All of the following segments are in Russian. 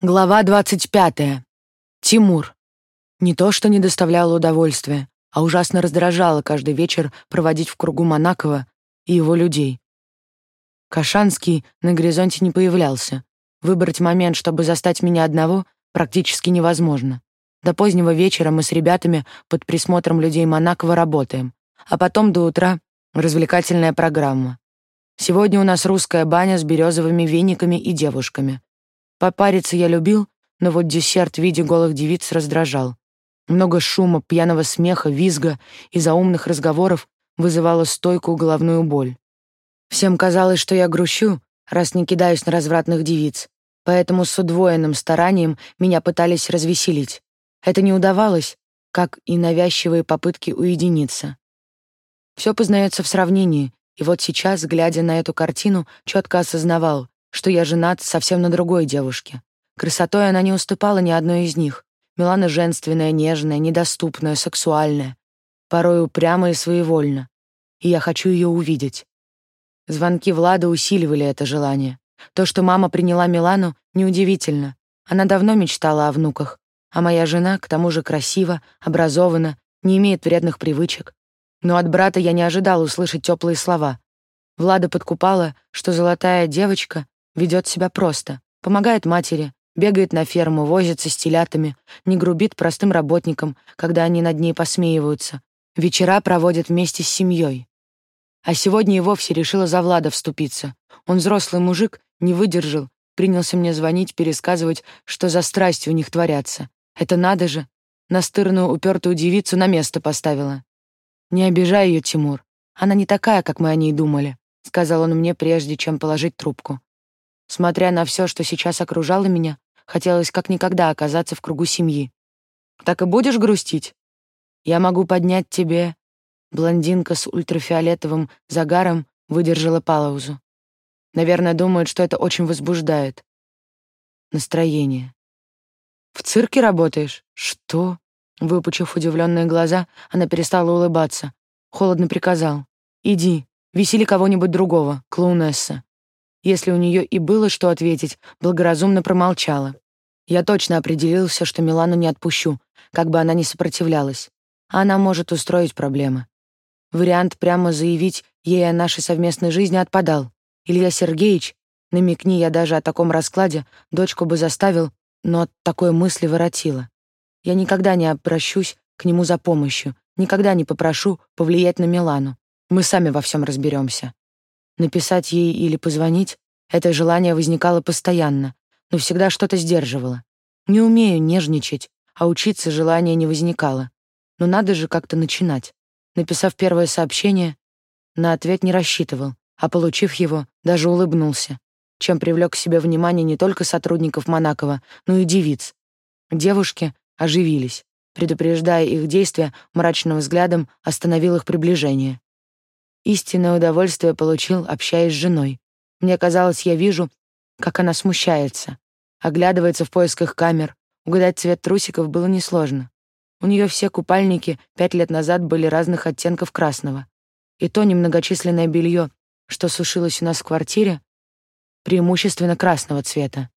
Глава 25. Тимур. Не то, что не доставляло удовольствия, а ужасно раздражало каждый вечер проводить в кругу Монакова и его людей. Кашанский на горизонте не появлялся. Выбрать момент, чтобы застать меня одного, практически невозможно. До позднего вечера мы с ребятами под присмотром людей Монакова работаем, а потом до утра развлекательная программа. Сегодня у нас русская баня с березовыми вениками и девушками. Попариться я любил, но вот десерт в виде голых девиц раздражал. Много шума, пьяного смеха, визга и заумных разговоров вызывало стойкую головную боль. Всем казалось, что я грущу, раз не кидаюсь на развратных девиц, поэтому с удвоенным старанием меня пытались развеселить. Это не удавалось, как и навязчивые попытки уединиться. Все познается в сравнении, и вот сейчас, глядя на эту картину, четко осознавал, что я женат совсем на другой девушке. Красотой она не уступала ни одной из них. Милана женственная, нежная, недоступная, сексуальная. Порой упряма и своевольна. И я хочу ее увидеть. Звонки Влада усиливали это желание. То, что мама приняла Милану, неудивительно. Она давно мечтала о внуках. А моя жена, к тому же красива, образована, не имеет вредных привычек. Но от брата я не ожидал услышать теплые слова. Влада подкупала, что золотая девочка Ведет себя просто. Помогает матери, бегает на ферму, возится с телятами, не грубит простым работникам, когда они над ней посмеиваются. Вечера проводит вместе с семьей. А сегодня и вовсе решила за Влада вступиться. Он взрослый мужик, не выдержал, принялся мне звонить, пересказывать, что за страсти у них творятся. Это надо же. Настырную, упертую девицу на место поставила. «Не обижай ее, Тимур. Она не такая, как мы о ней думали», — сказал он мне, прежде чем положить трубку. Смотря на все, что сейчас окружало меня, хотелось как никогда оказаться в кругу семьи. «Так и будешь грустить? Я могу поднять тебе...» Блондинка с ультрафиолетовым загаром выдержала паузу. Наверное, думает, что это очень возбуждает. Настроение. «В цирке работаешь? Что?» Выпучив удивленные глаза, она перестала улыбаться. Холодно приказал. «Иди, весели кого-нибудь другого, клоунесса». Если у нее и было что ответить, благоразумно промолчала. Я точно определился, что Милану не отпущу, как бы она ни сопротивлялась. Она может устроить проблемы. Вариант прямо заявить ей о нашей совместной жизни отпадал. Илья Сергеевич, намекни я даже о таком раскладе, дочку бы заставил, но от такой мысли воротила. Я никогда не обращусь к нему за помощью, никогда не попрошу повлиять на Милану. Мы сами во всем разберемся. Написать ей или позвонить — это желание возникало постоянно, но всегда что-то сдерживало. Не умею нежничать, а учиться желания не возникало. Но надо же как-то начинать. Написав первое сообщение, на ответ не рассчитывал, а получив его, даже улыбнулся, чем привлек к себе внимание не только сотрудников Монакова, но и девиц. Девушки оживились. Предупреждая их действия, мрачным взглядом остановил их приближение. Истинное удовольствие получил, общаясь с женой. Мне казалось, я вижу, как она смущается, оглядывается в поисках камер. Угадать цвет трусиков было несложно. У нее все купальники пять лет назад были разных оттенков красного. И то немногочисленное белье, что сушилось у нас в квартире, преимущественно красного цвета.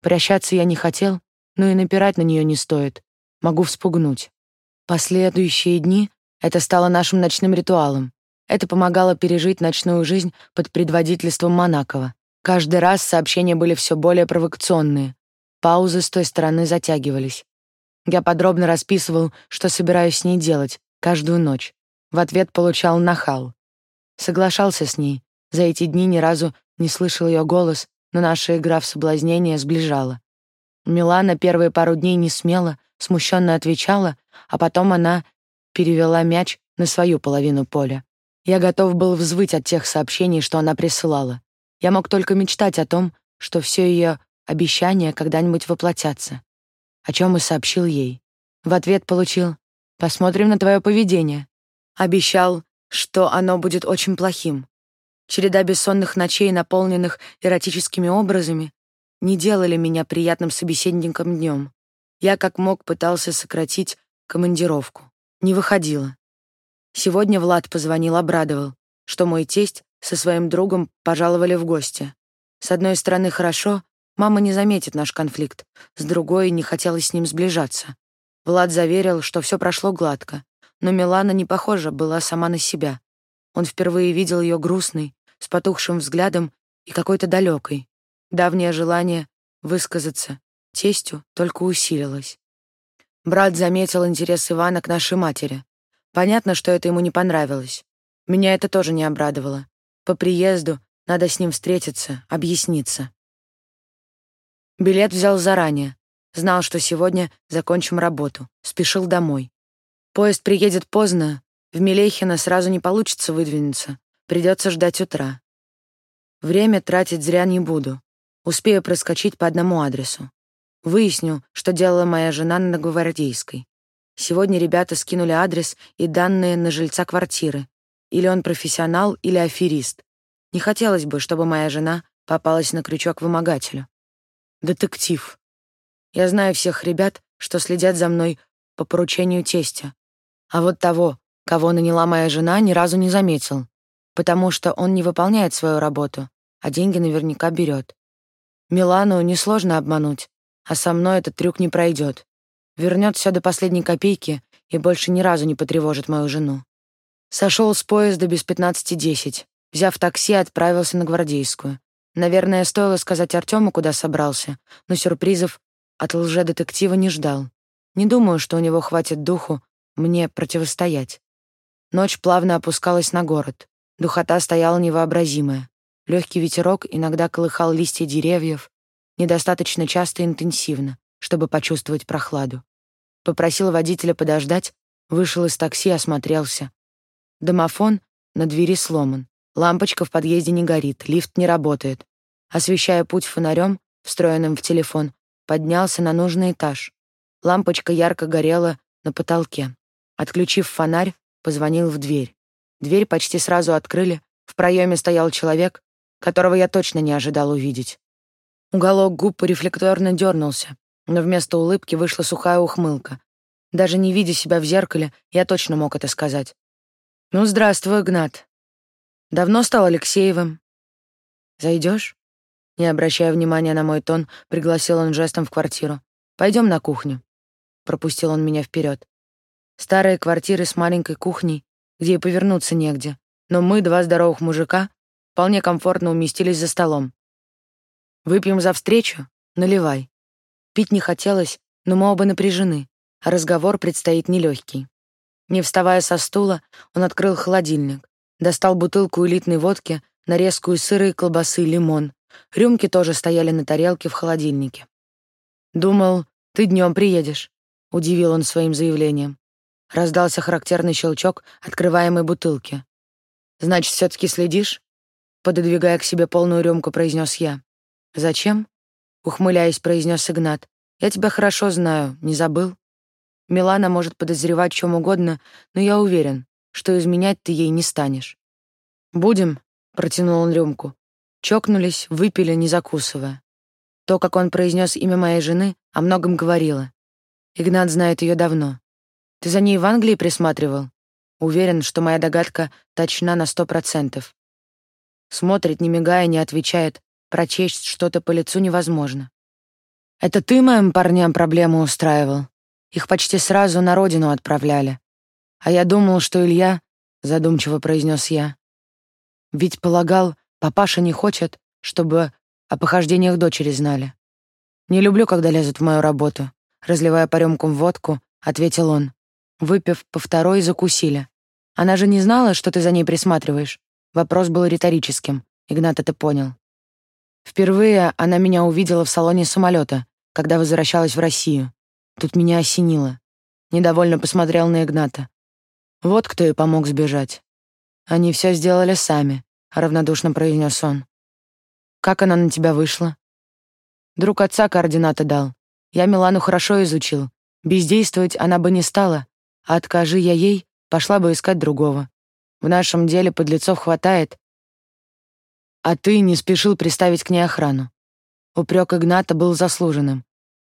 Прощаться я не хотел, но и напирать на нее не стоит. Могу вспугнуть. Последующие дни это стало нашим ночным ритуалом. Это помогало пережить ночную жизнь под предводительством Монакова. Каждый раз сообщения были все более провокационные. Паузы с той стороны затягивались. Я подробно расписывал, что собираюсь с ней делать каждую ночь. В ответ получал нахал. Соглашался с ней. За эти дни ни разу не слышал ее голос, но наша игра в соблазнение сближала. Милана первые пару дней не смела, смущенно отвечала, а потом она перевела мяч на свою половину поля. Я готов был взвыть от тех сообщений, что она присылала. Я мог только мечтать о том, что все ее обещания когда-нибудь воплотятся. О чем и сообщил ей. В ответ получил «Посмотрим на твое поведение». Обещал, что оно будет очень плохим. Череда бессонных ночей, наполненных эротическими образами, не делали меня приятным собеседником днем. Я как мог пытался сократить командировку. Не выходило. Сегодня Влад позвонил, обрадовал, что мой тесть со своим другом пожаловали в гости. С одной стороны, хорошо, Мама не заметит наш конфликт, с другой не хотелось с ним сближаться. Влад заверил, что все прошло гладко, но Милана не похожа была сама на себя. Он впервые видел ее грустной, с потухшим взглядом и какой-то далекой. Давнее желание высказаться тестю только усилилось. Брат заметил интерес Ивана к нашей матери. Понятно, что это ему не понравилось. Меня это тоже не обрадовало. По приезду надо с ним встретиться, объясниться. Билет взял заранее. Знал, что сегодня закончим работу. Спешил домой. Поезд приедет поздно. В Мелехино сразу не получится выдвинуться. Придется ждать утра. Время тратить зря не буду. Успею проскочить по одному адресу. Выясню, что делала моя жена на Гвардейской. Сегодня ребята скинули адрес и данные на жильца квартиры. Или он профессионал, или аферист. Не хотелось бы, чтобы моя жена попалась на крючок вымогателю. Детектив. Я знаю всех ребят, что следят за мной по поручению тестя. А вот того, кого наняла моя жена, ни разу не заметил, потому что он не выполняет свою работу, а деньги наверняка берет. Милану несложно обмануть, а со мной этот трюк не пройдет. Вернет все до последней копейки и больше ни разу не потревожит мою жену. Сошел с поезда без пятнадцати десять. Взяв такси, отправился на Гвардейскую. Наверное, стоило сказать Артему, куда собрался, но сюрпризов от лже-детектива не ждал. Не думаю, что у него хватит духу мне противостоять. Ночь плавно опускалась на город. Духота стояла невообразимая. Легкий ветерок иногда колыхал листья деревьев, недостаточно часто и интенсивно, чтобы почувствовать прохладу. Попросил водителя подождать, вышел из такси, осмотрелся. Домофон на двери сломан. Лампочка в подъезде не горит, лифт не работает. Освещая путь фонарем, встроенным в телефон, поднялся на нужный этаж. Лампочка ярко горела на потолке. Отключив фонарь, позвонил в дверь. Дверь почти сразу открыли. В проеме стоял человек, которого я точно не ожидал увидеть. Уголок губ рефлекторно дернулся, но вместо улыбки вышла сухая ухмылка. Даже не видя себя в зеркале, я точно мог это сказать. «Ну, здравствуй, Игнат. Давно стал Алексеевым. Зайдешь? Не обращая внимания на мой тон, пригласил он жестом в квартиру. Пойдем на кухню. Пропустил он меня вперед. Старые квартиры с маленькой кухней, где и повернуться негде. Но мы, два здоровых мужика, вполне комфортно уместились за столом. Выпьем за встречу? Наливай. Пить не хотелось, но мы оба напряжены, а разговор предстоит нелегкий. Не вставая со стула, он открыл холодильник. Достал бутылку элитной водки, нарезку из сыра и колбасы, лимон. Рюмки тоже стояли на тарелке в холодильнике. «Думал, ты днем приедешь», — удивил он своим заявлением. Раздался характерный щелчок открываемой бутылки. «Значит, все таки следишь?» Пододвигая к себе полную рюмку, произнес я. «Зачем?» — ухмыляясь, произнес Игнат. «Я тебя хорошо знаю, не забыл?» Милана может подозревать чем угодно, но я уверен, что изменять ты ей не станешь. «Будем», — протянул он рюмку. Чокнулись, выпили, не закусывая. То, как он произнес имя моей жены, о многом говорило. Игнат знает ее давно. Ты за ней в Англии присматривал? Уверен, что моя догадка точна на сто процентов. Смотрит, не мигая, не отвечает. Прочесть что-то по лицу невозможно. Это ты моим парням проблему устраивал? Их почти сразу на родину отправляли. А я думал, что Илья, задумчиво произнес я. Ведь полагал, папаша не хочет, чтобы о похождениях дочери знали. Не люблю, когда лезут в мою работу, разливая по рюмкам водку, ответил он. Выпив по второй, закусили. Она же не знала, что ты за ней присматриваешь. Вопрос был риторическим. Игнат это понял. Впервые она меня увидела в салоне самолета, когда возвращалась в Россию. Тут меня осенило. Недовольно посмотрел на Игната. Вот кто и помог сбежать. Они все сделали сами, равнодушно произнес он. Как она на тебя вышла? Друг отца координаты дал. Я Милану хорошо изучил. Бездействовать она бы не стала, а откажи я ей, пошла бы искать другого. В нашем деле подлецов хватает. А ты не спешил приставить к ней охрану. Упрек Игната был заслуженным.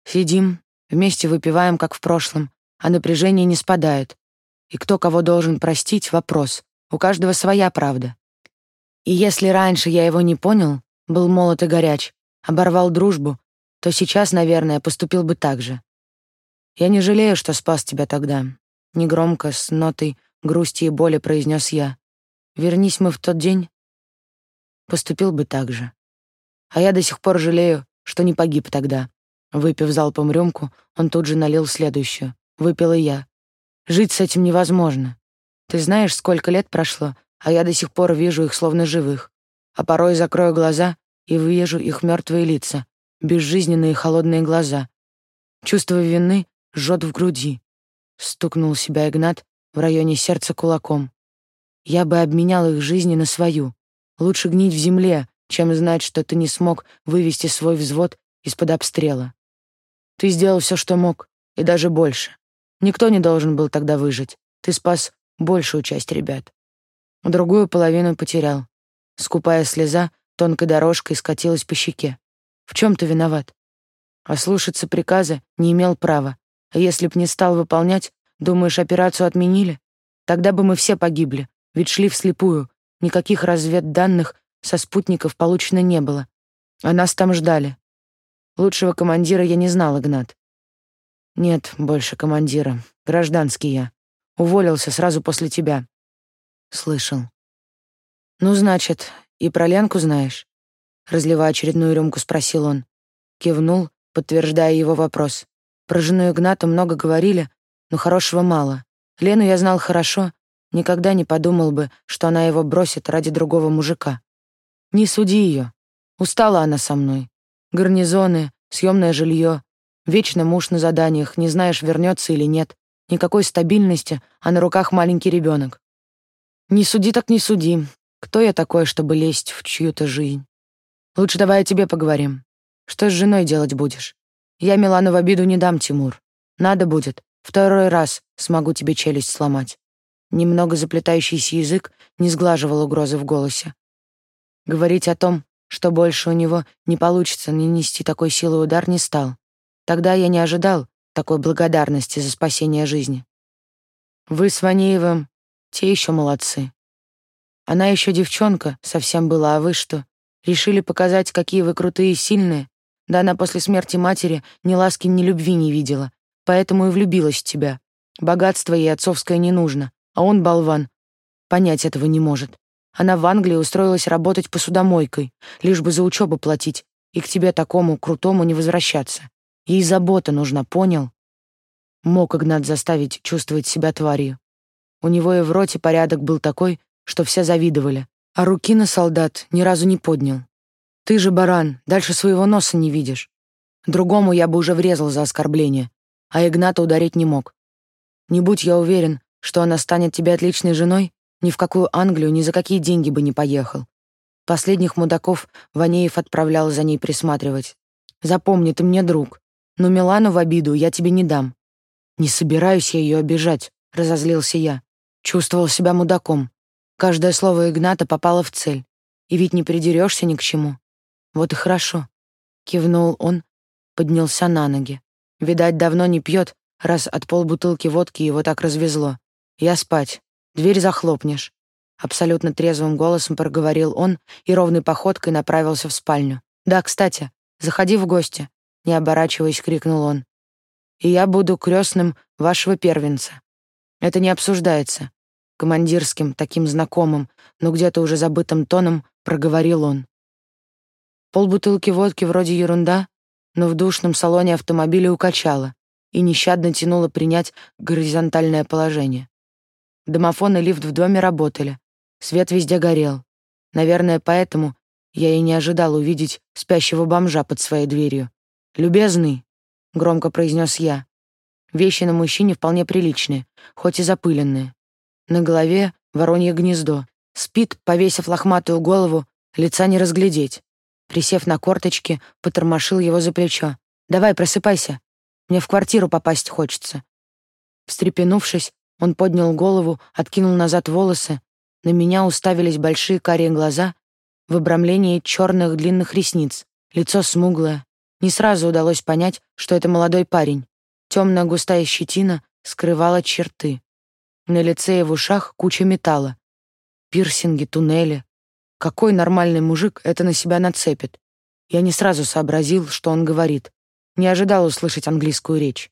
Сидим, вместе выпиваем, как в прошлом, а напряжение не спадает. И кто кого должен простить — вопрос. У каждого своя правда. И если раньше я его не понял, был молод и горяч, оборвал дружбу, то сейчас, наверное, поступил бы так же. Я не жалею, что спас тебя тогда. Негромко, с нотой грусти и боли произнес я. Вернись мы в тот день, поступил бы так же. А я до сих пор жалею, что не погиб тогда. Выпив залпом рюмку, он тут же налил следующую. Выпил и я. Жить с этим невозможно. Ты знаешь, сколько лет прошло, а я до сих пор вижу их словно живых. А порой закрою глаза и вижу их мертвые лица, безжизненные холодные глаза. Чувство вины жжет в груди. Стукнул себя Игнат в районе сердца кулаком. Я бы обменял их жизни на свою. Лучше гнить в земле, чем знать, что ты не смог вывести свой взвод из-под обстрела. Ты сделал все, что мог, и даже больше. Никто не должен был тогда выжить. Ты спас большую часть ребят. Другую половину потерял. Скупая слеза тонкой дорожкой скатилась по щеке. В чем ты виноват? Ослушаться приказа не имел права. А если б не стал выполнять, думаешь, операцию отменили? Тогда бы мы все погибли, ведь шли вслепую. Никаких разведданных со спутников получено не было. А нас там ждали. Лучшего командира я не знал, Игнат. Нет, больше командира. Гражданский я. Уволился сразу после тебя. Слышал. Ну, значит, и про Ленку знаешь? Разливая очередную рюмку, спросил он. Кивнул, подтверждая его вопрос. Про жену Игната много говорили, но хорошего мало. Лену я знал хорошо, никогда не подумал бы, что она его бросит ради другого мужика. Не суди ее. Устала она со мной. Гарнизоны, съемное жилье, вечно муж на заданиях, не знаешь, вернется или нет. Никакой стабильности, а на руках маленький ребенок. Не суди так не суди. Кто я такой, чтобы лезть в чью-то жизнь? Лучше давай о тебе поговорим. Что с женой делать будешь? Я Милану в обиду не дам, Тимур. Надо будет. Второй раз смогу тебе челюсть сломать. Немного заплетающийся язык не сглаживал угрозы в голосе. Говорить о том, что больше у него не получится нанести такой силой удар, не стал. Тогда я не ожидал такой благодарности за спасение жизни. Вы с Ванеевым те еще молодцы. Она еще девчонка совсем была, а вы что? Решили показать, какие вы крутые и сильные? Да она после смерти матери ни ласки, ни любви не видела, поэтому и влюбилась в тебя. Богатство ей отцовское не нужно, а он, болван, понять этого не может. Она в Англии устроилась работать посудомойкой, лишь бы за учебу платить, и к тебе такому крутому не возвращаться. Ей забота нужна, понял? Мог Игнат заставить чувствовать себя тварью. У него и в роте порядок был такой, что все завидовали, а руки на солдат ни разу не поднял. Ты же баран, дальше своего носа не видишь. Другому я бы уже врезал за оскорбление, а Игната ударить не мог. Не будь я уверен, что она станет тебе отличной женой, ни в какую Англию ни за какие деньги бы не поехал. Последних мудаков Ванеев отправлял за ней присматривать. Запомни, ты мне друг, но Милану в обиду я тебе не дам. Не собираюсь я ее обижать, разозлился я. Чувствовал себя мудаком. Каждое слово Игната попало в цель. И ведь не придерешься ни к чему. Вот и хорошо. Кивнул он, поднялся на ноги. Видать, давно не пьет, раз от полбутылки водки его так развезло. Я спать. Дверь захлопнешь. Абсолютно трезвым голосом проговорил он и ровной походкой направился в спальню. Да, кстати, заходи в гости, не оборачиваясь, крикнул он. И я буду крестным вашего первенца. Это не обсуждается. Командирским, таким знакомым, но где-то уже забытым тоном проговорил он. Полбутылки водки вроде ерунда, но в душном салоне автомобиля укачало и нещадно тянуло принять горизонтальное положение. Домофон и лифт в доме работали. Свет везде горел. Наверное, поэтому я и не ожидал увидеть спящего бомжа под своей дверью. «Любезный», — громко произнес я. Вещи на мужчине вполне приличные, хоть и запыленные. На голове воронье гнездо. Спит, повесив лохматую голову, лица не разглядеть. Присев на корточки, потормошил его за плечо. «Давай, просыпайся. Мне в квартиру попасть хочется». Встрепенувшись, он поднял голову, откинул назад волосы. На меня уставились большие карие глаза в обрамлении черных длинных ресниц. Лицо смуглое. Не сразу удалось понять, что это молодой парень. Темная густая щетина скрывала черты. На лице и в ушах куча металла. Пирсинги, туннели, какой нормальный мужик это на себя нацепит? Я не сразу сообразил, что он говорит. Не ожидал услышать английскую речь.